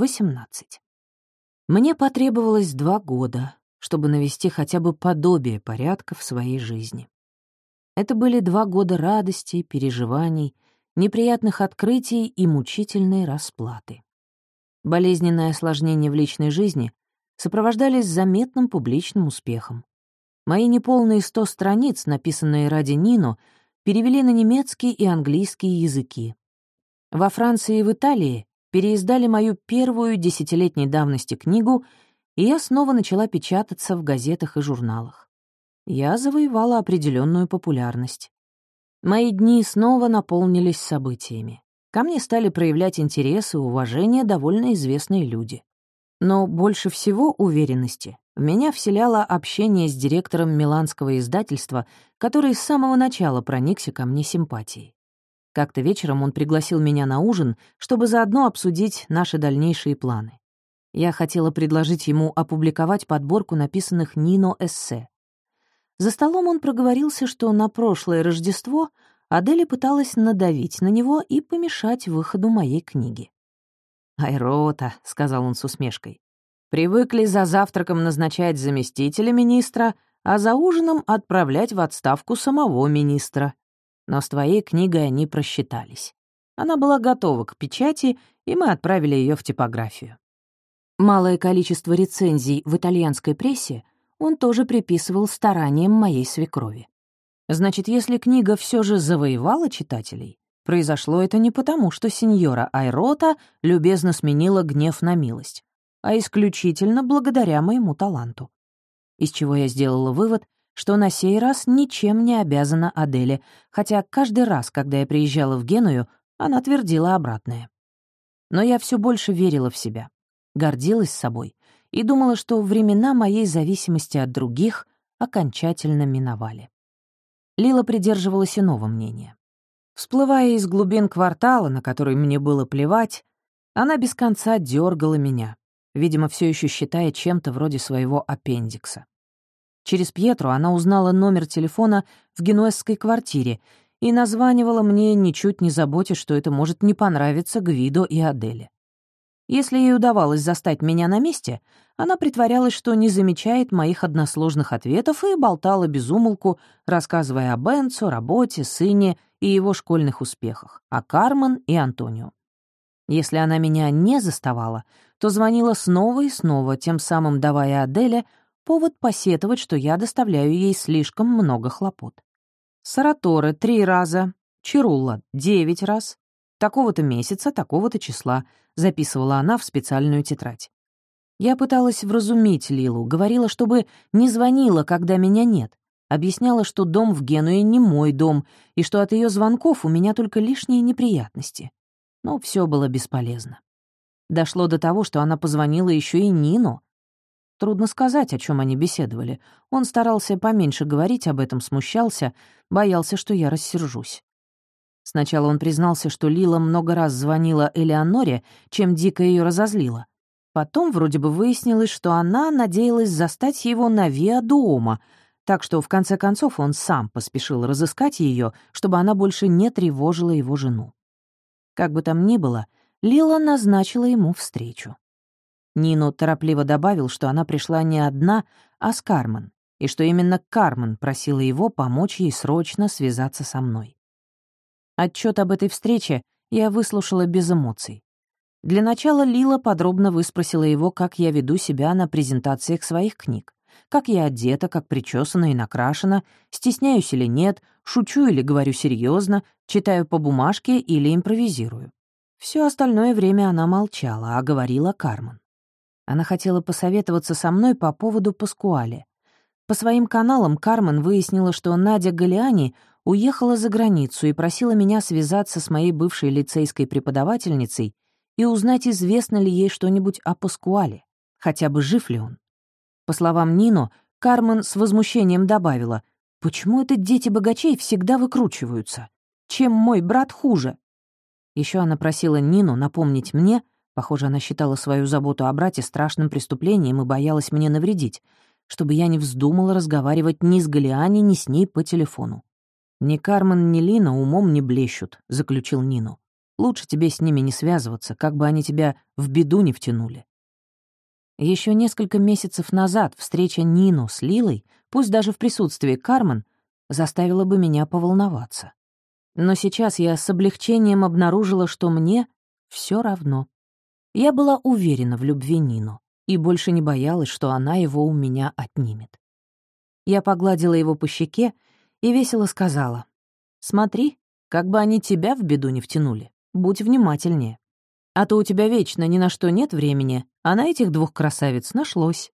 18. Мне потребовалось два года, чтобы навести хотя бы подобие порядка в своей жизни. Это были два года радости, переживаний, неприятных открытий и мучительной расплаты. Болезненные осложнения в личной жизни сопровождались заметным публичным успехом. Мои неполные сто страниц, написанные ради Нино, перевели на немецкий и английский языки. Во Франции и в Италии переиздали мою первую десятилетней давности книгу, и я снова начала печататься в газетах и журналах. Я завоевала определенную популярность. Мои дни снова наполнились событиями. Ко мне стали проявлять интерес и уважение довольно известные люди. Но больше всего уверенности в меня вселяло общение с директором миланского издательства, который с самого начала проникся ко мне симпатией. Как-то вечером он пригласил меня на ужин, чтобы заодно обсудить наши дальнейшие планы. Я хотела предложить ему опубликовать подборку написанных Нино эссе. За столом он проговорился, что на прошлое Рождество Аделя пыталась надавить на него и помешать выходу моей книги. «Айрота», — сказал он с усмешкой, — «привыкли за завтраком назначать заместителя министра, а за ужином отправлять в отставку самого министра но с твоей книгой они просчитались. Она была готова к печати, и мы отправили ее в типографию. Малое количество рецензий в итальянской прессе он тоже приписывал стараниям моей свекрови. Значит, если книга все же завоевала читателей, произошло это не потому, что сеньора Айрота любезно сменила гнев на милость, а исключительно благодаря моему таланту. Из чего я сделала вывод, что на сей раз ничем не обязана Аделе, хотя каждый раз, когда я приезжала в Геную, она твердила обратное. Но я все больше верила в себя, гордилась собой и думала, что времена моей зависимости от других окончательно миновали. Лила придерживалась иного мнения. Всплывая из глубин квартала, на который мне было плевать, она без конца дергала меня, видимо, все еще считая чем-то вроде своего аппендикса. Через Пьетру она узнала номер телефона в генуэзской квартире и названивала мне, ничуть не заботясь, что это может не понравиться Гвидо и Аделе. Если ей удавалось застать меня на месте, она притворялась, что не замечает моих односложных ответов и болтала без умолку, рассказывая о Бенцо, работе, сыне и его школьных успехах, о Кармен и Антонио. Если она меня не заставала, то звонила снова и снова, тем самым давая Аделе повод посетовать, что я доставляю ей слишком много хлопот. Сараторе — три раза, Чирулла — девять раз, такого-то месяца, такого-то числа, записывала она в специальную тетрадь. Я пыталась вразумить Лилу, говорила, чтобы не звонила, когда меня нет, объясняла, что дом в Генуе не мой дом, и что от ее звонков у меня только лишние неприятности. Но все было бесполезно. Дошло до того, что она позвонила еще и Нину, Трудно сказать, о чем они беседовали. Он старался поменьше говорить об этом, смущался, боялся, что я рассержусь. Сначала он признался, что Лила много раз звонила Элеоноре, чем дико ее разозлила. Потом вроде бы выяснилось, что она надеялась застать его на Виа-Дуома, так что в конце концов он сам поспешил разыскать ее, чтобы она больше не тревожила его жену. Как бы там ни было, Лила назначила ему встречу. Нино торопливо добавил, что она пришла не одна, а с Кармен, и что именно Кармен просила его помочь ей срочно связаться со мной. Отчет об этой встрече я выслушала без эмоций. Для начала Лила подробно выспросила его, как я веду себя на презентациях своих книг, как я одета, как причесана и накрашена, стесняюсь или нет, шучу или говорю серьезно, читаю по бумажке или импровизирую. Все остальное время она молчала, а говорила Кармен. Она хотела посоветоваться со мной по поводу Паскуале. По своим каналам Кармен выяснила, что Надя Галиани уехала за границу и просила меня связаться с моей бывшей лицейской преподавательницей и узнать, известно ли ей что-нибудь о Паскуале, хотя бы жив ли он. По словам Нино, Кармен с возмущением добавила, «Почему это дети богачей всегда выкручиваются? Чем мой брат хуже?» Еще она просила Нину напомнить мне, Похоже, она считала свою заботу о брате страшным преступлением и боялась мне навредить, чтобы я не вздумала разговаривать ни с Галиани, ни с ней по телефону. «Ни Кармен, ни Лина умом не блещут», — заключил Нину. Лучше тебе с ними не связываться, как бы они тебя в беду не втянули. Еще несколько месяцев назад встреча Нину с Лилой, пусть даже в присутствии Кармен, заставила бы меня поволноваться. Но сейчас я с облегчением обнаружила, что мне все равно. Я была уверена в любви Нину и больше не боялась, что она его у меня отнимет. Я погладила его по щеке и весело сказала, «Смотри, как бы они тебя в беду не втянули. Будь внимательнее. А то у тебя вечно ни на что нет времени, а на этих двух красавиц нашлось».